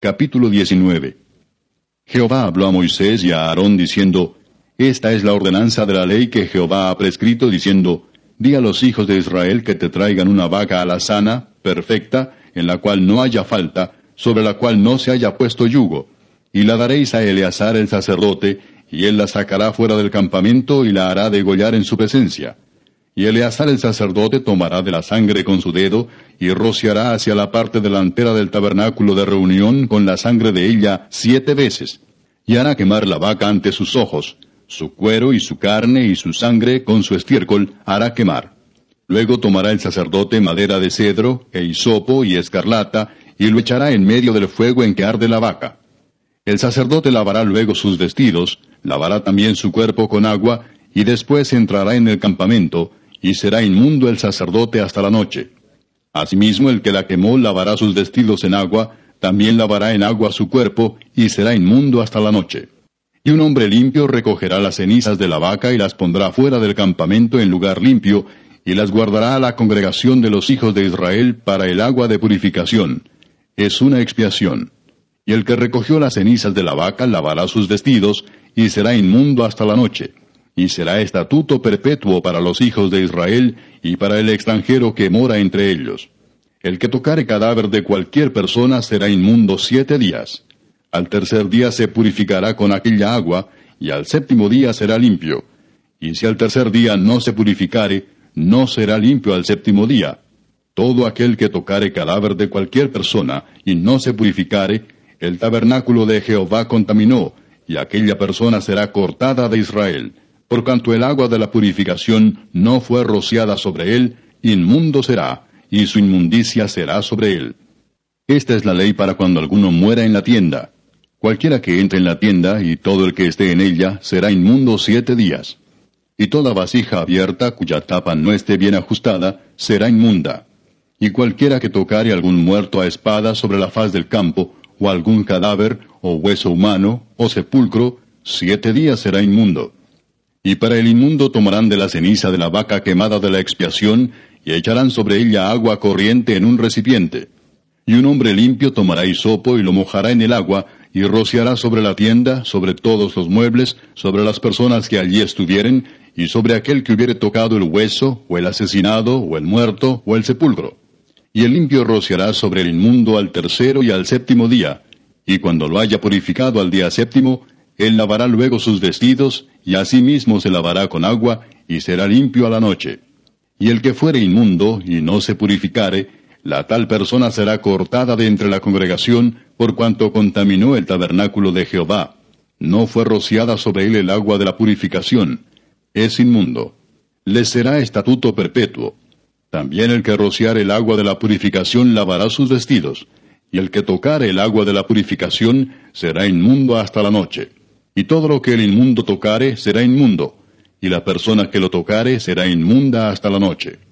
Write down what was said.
Capítulo 19 Jehová habló a Moisés y a Aarón diciendo, Esta es la ordenanza de la ley que Jehová ha prescrito, diciendo, Di a los hijos de Israel que te traigan una vaca alazana, perfecta, en la cual no haya falta, sobre la cual no se haya puesto yugo, y la daréis a Eleazar el sacerdote, y él la sacará fuera del campamento y la hará degollar en su presencia. Y Eleazar el sacerdote tomará de la sangre con su dedo, y rociará hacia la parte delantera del tabernáculo de reunión con la sangre de ella siete veces. Y hará quemar la vaca ante sus ojos, su cuero y su carne y su sangre con su estiércol hará quemar. Luego tomará el sacerdote madera de cedro, e hisopo y escarlata, y lo echará en medio del fuego en que arde la vaca. El sacerdote lavará luego sus vestidos, lavará también su cuerpo con agua, y después entrará en el campamento, y será inmundo el sacerdote hasta la noche. Asimismo el que la quemó lavará sus vestidos en agua, también lavará en agua su cuerpo, y será inmundo hasta la noche. Y un hombre limpio recogerá las cenizas de la vaca y las pondrá fuera del campamento en lugar limpio, y las guardará a la congregación de los hijos de Israel para el agua de purificación. Es una expiación. Y el que recogió las cenizas de la vaca lavará sus vestidos, y será inmundo hasta la noche y será estatuto perpetuo para los hijos de Israel y para el extranjero que mora entre ellos. El que tocare cadáver de cualquier persona será inmundo siete días. Al tercer día se purificará con aquella agua, y al séptimo día será limpio. Y si al tercer día no se purificare, no será limpio al séptimo día. Todo aquel que tocare cadáver de cualquier persona y no se purificare, el tabernáculo de Jehová contaminó, y aquella persona será cortada de Israel por cuanto el agua de la purificación no fue rociada sobre él, inmundo será, y su inmundicia será sobre él. Esta es la ley para cuando alguno muera en la tienda. Cualquiera que entre en la tienda y todo el que esté en ella será inmundo siete días. Y toda vasija abierta cuya tapa no esté bien ajustada será inmunda. Y cualquiera que tocare algún muerto a espada sobre la faz del campo, o algún cadáver, o hueso humano, o sepulcro, siete días será inmundo. Y para el inmundo tomarán de la ceniza de la vaca quemada de la expiación, y echarán sobre ella agua corriente en un recipiente. Y un hombre limpio tomará hisopo y lo mojará en el agua, y rociará sobre la tienda, sobre todos los muebles, sobre las personas que allí estuvieren, y sobre aquel que hubiere tocado el hueso, o el asesinado, o el muerto, o el sepulcro. Y el limpio rociará sobre el inmundo al tercero y al séptimo día, y cuando lo haya purificado al día séptimo, él lavará luego sus vestidos, y asimismo se lavará con agua, y será limpio a la noche. Y el que fuere inmundo, y no se purificare, la tal persona será cortada de entre la congregación, por cuanto contaminó el tabernáculo de Jehová. No fue rociada sobre él el agua de la purificación. Es inmundo. Le será estatuto perpetuo. También el que rociare el agua de la purificación lavará sus vestidos, y el que tocare el agua de la purificación será inmundo hasta la noche. Y todo lo que el inmundo tocare será inmundo, y la persona que lo tocare será inmunda hasta la noche.